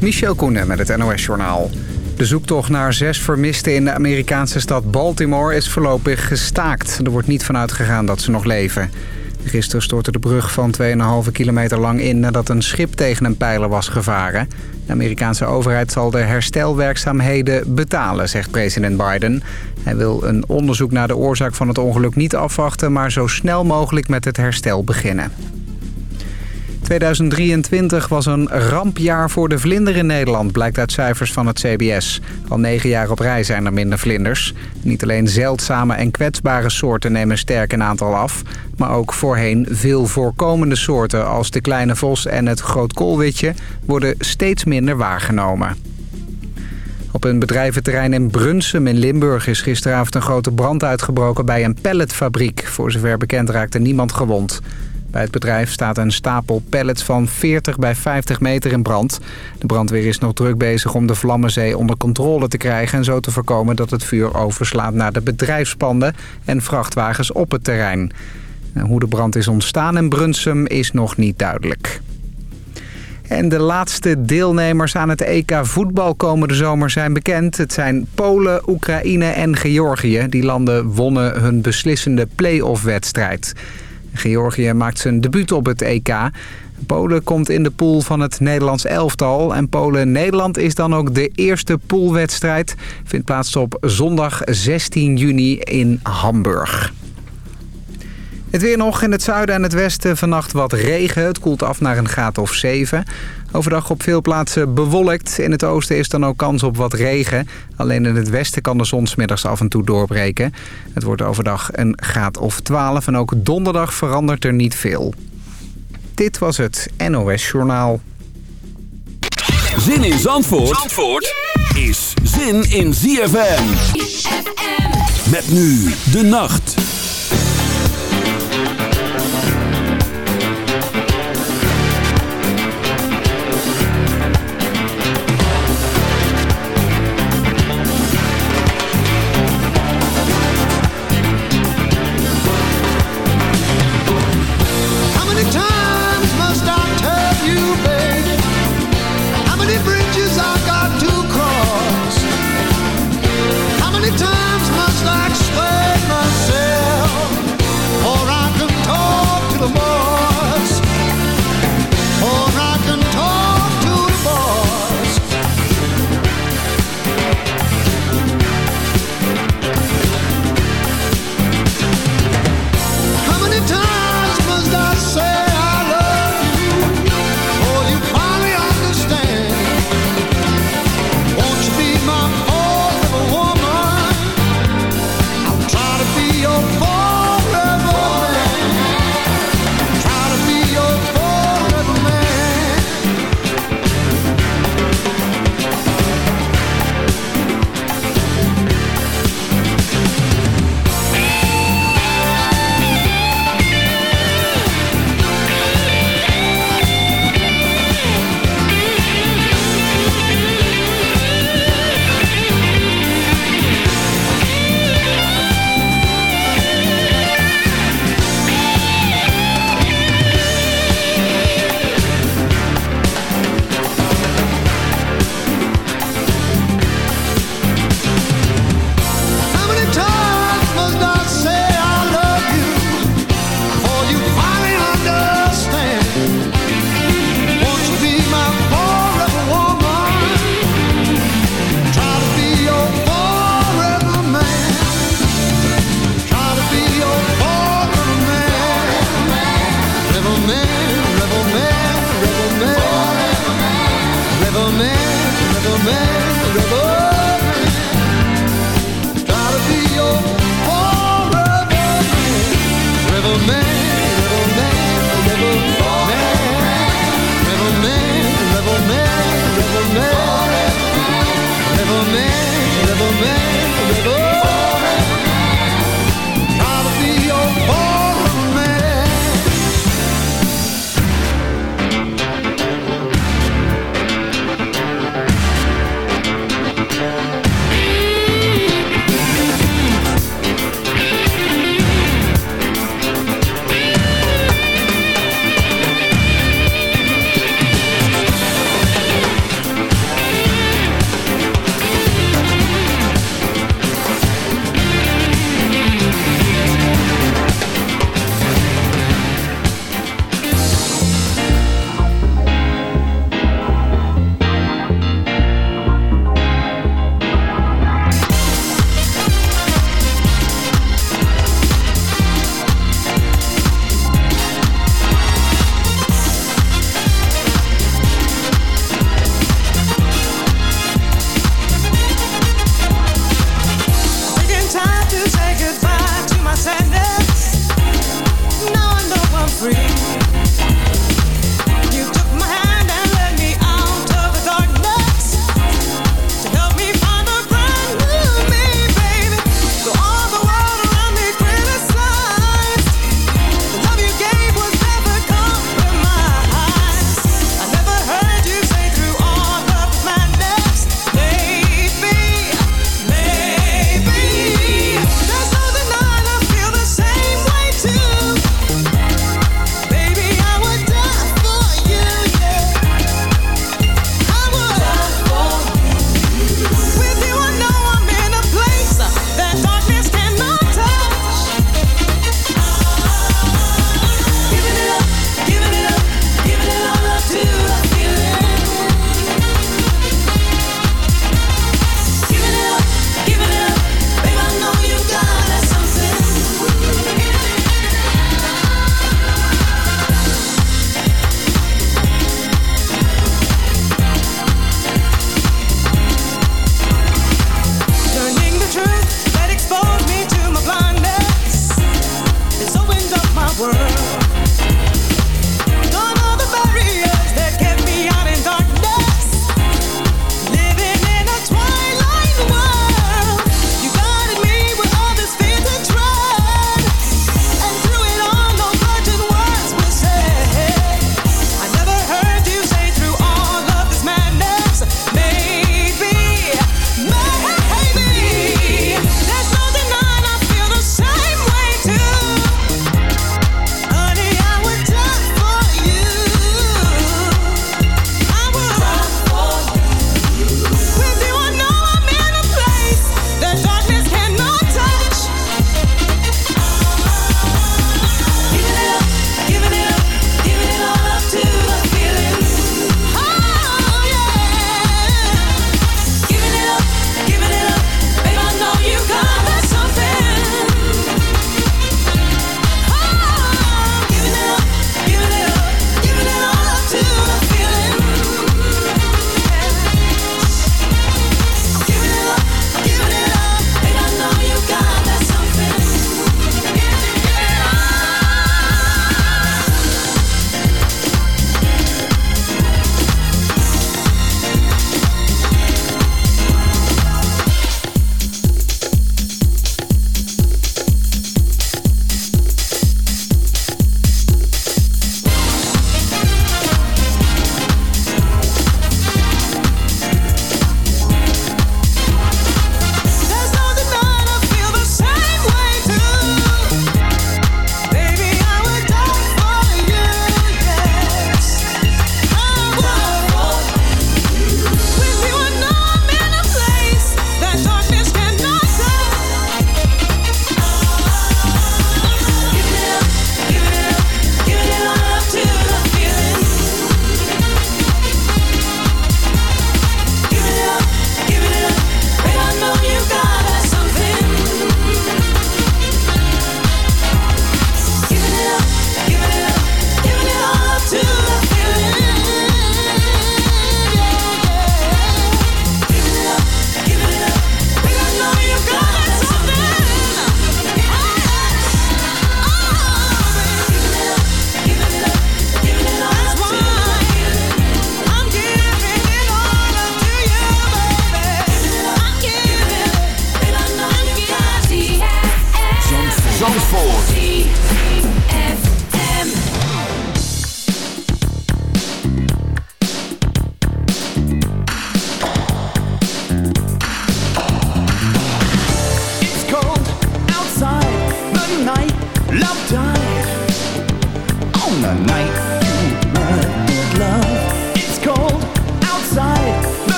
Michel Koenen met het NOS-journaal. De zoektocht naar zes vermisten in de Amerikaanse stad Baltimore is voorlopig gestaakt. Er wordt niet vanuit gegaan dat ze nog leven. Gisteren stortte de brug van 2,5 kilometer lang in nadat een schip tegen een pijler was gevaren. De Amerikaanse overheid zal de herstelwerkzaamheden betalen, zegt president Biden. Hij wil een onderzoek naar de oorzaak van het ongeluk niet afwachten... maar zo snel mogelijk met het herstel beginnen. 2023 was een rampjaar voor de vlinder in Nederland, blijkt uit cijfers van het CBS. Al negen jaar op rij zijn er minder vlinders. Niet alleen zeldzame en kwetsbare soorten nemen sterk in aantal af... maar ook voorheen veel voorkomende soorten als de kleine vos en het grootkoolwitje... worden steeds minder waargenomen. Op een bedrijventerrein in Brunsum in Limburg is gisteravond een grote brand uitgebroken bij een pelletfabriek. Voor zover bekend raakte niemand gewond. Bij het bedrijf staat een stapel pallets van 40 bij 50 meter in brand. De brandweer is nog druk bezig om de Vlammenzee onder controle te krijgen... en zo te voorkomen dat het vuur overslaat naar de bedrijfspanden en vrachtwagens op het terrein. Hoe de brand is ontstaan in Brunsum is nog niet duidelijk. En de laatste deelnemers aan het EK voetbal komende zomer zijn bekend. Het zijn Polen, Oekraïne en Georgië. Die landen wonnen hun beslissende play-off wedstrijd. Georgië maakt zijn debuut op het EK. Polen komt in de pool van het Nederlands elftal. En Polen-Nederland is dan ook de eerste poolwedstrijd. Vindt plaats op zondag 16 juni in Hamburg. Het weer nog in het zuiden en het westen vannacht wat regen. Het koelt af naar een graad of 7. Overdag op veel plaatsen bewolkt. In het oosten is dan ook kans op wat regen. Alleen in het westen kan de zon smiddags af en toe doorbreken. Het wordt overdag een graad of 12. En ook donderdag verandert er niet veel. Dit was het NOS Journaal. Zin in Zandvoort, Zandvoort is zin in ZFM. ZFM. Met nu de nacht.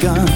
Gun.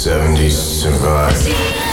70s survive.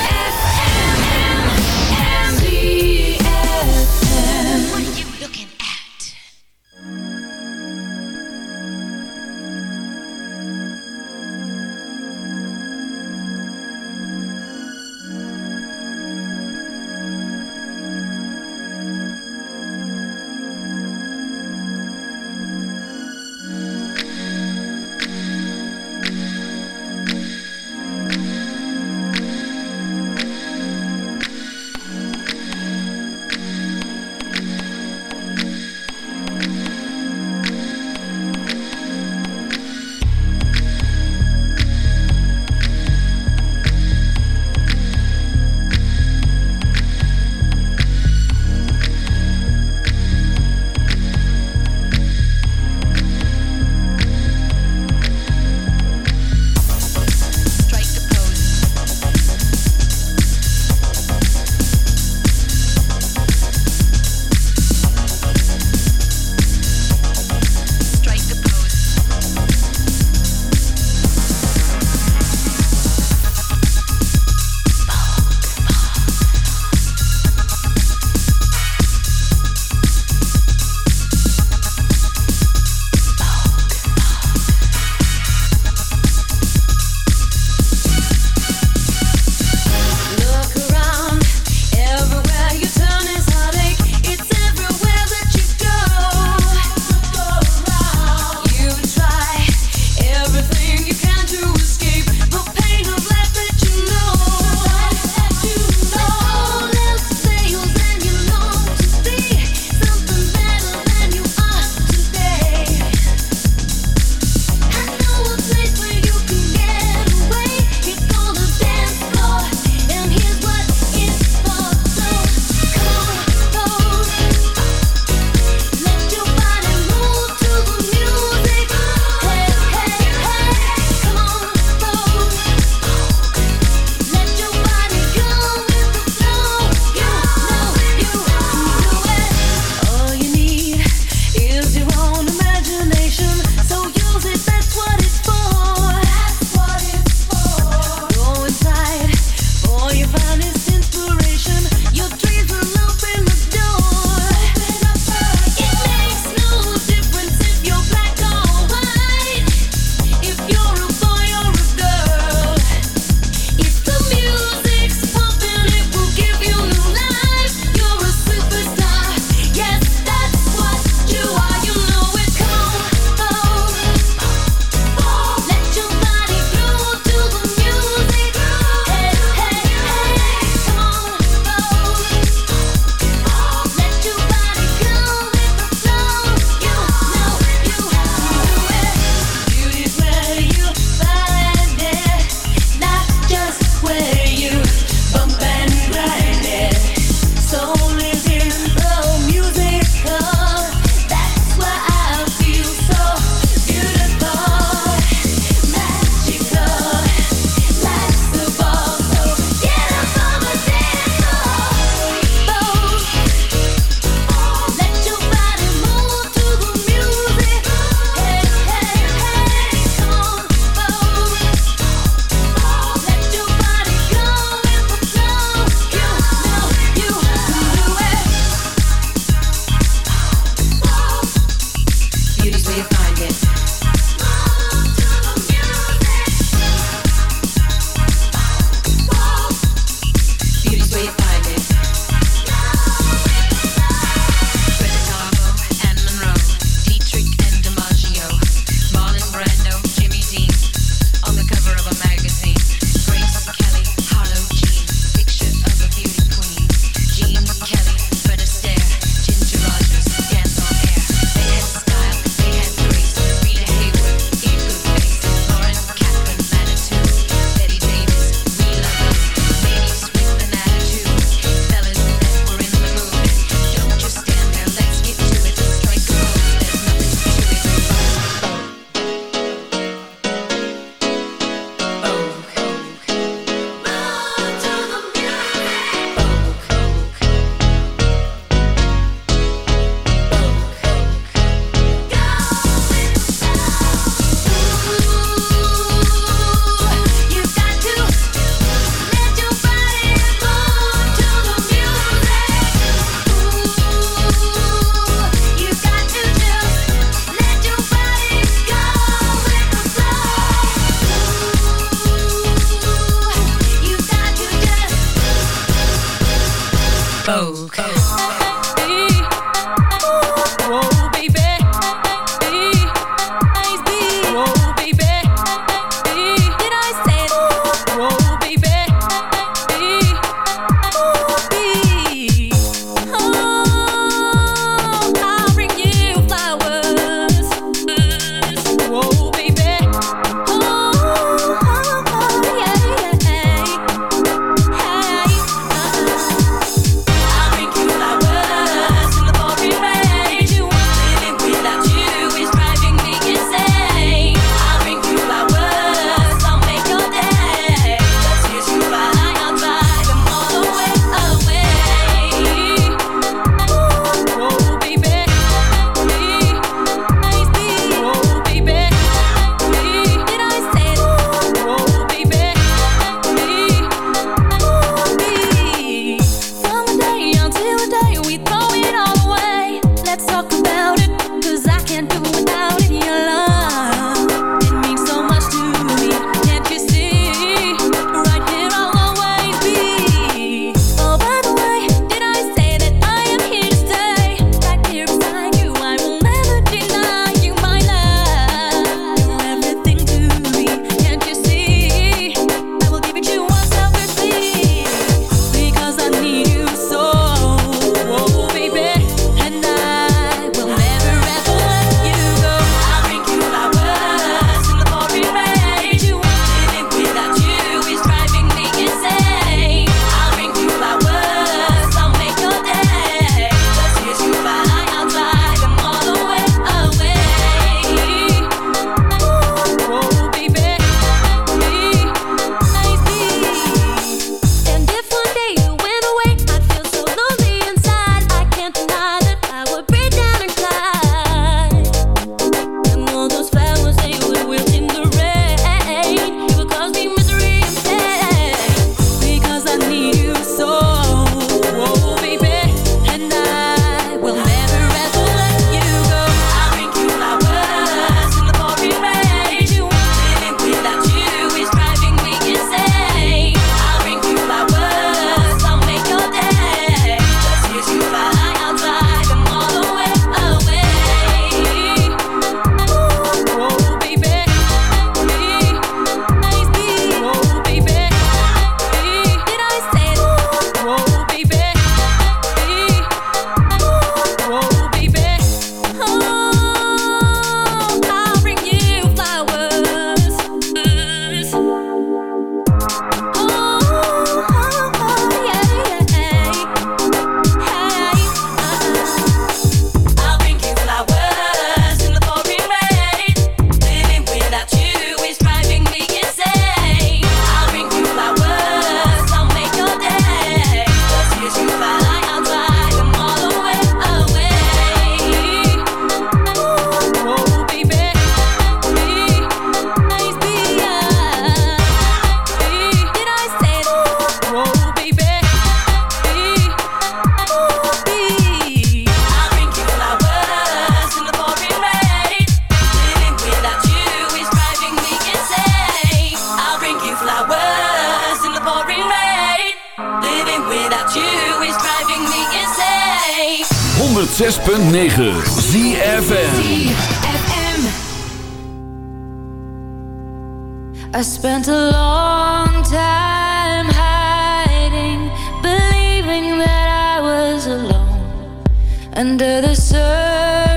Under the surface,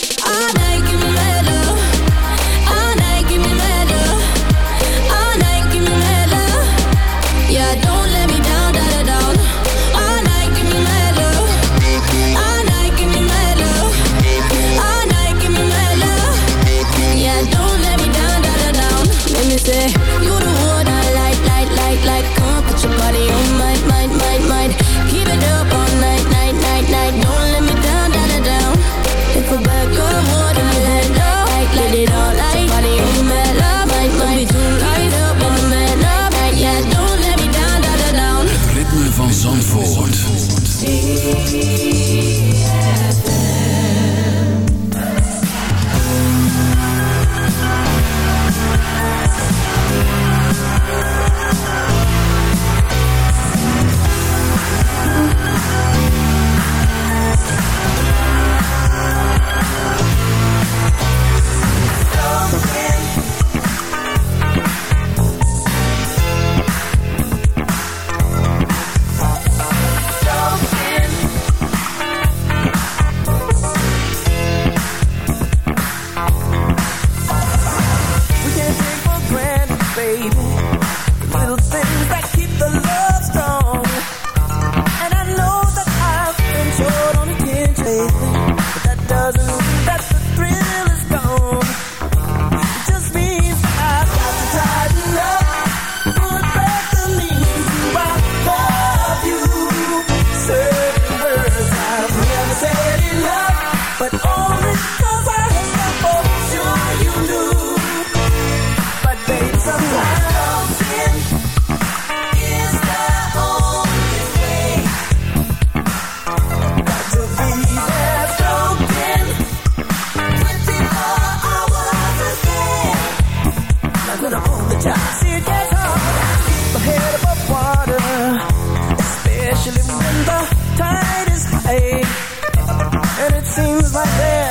things like that.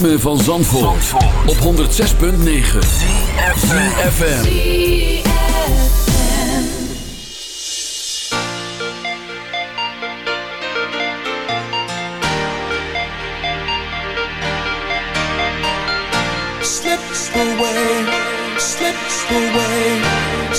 Ritme van Zandvoort, op 106.9 CFFM Slip away, slip away,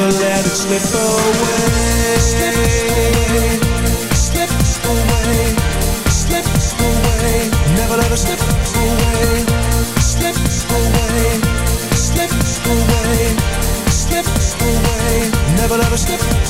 never let it slip away. Slips away. Slips away. Never let it slip away. Slips away. Slips away. Slips away. Never let us slip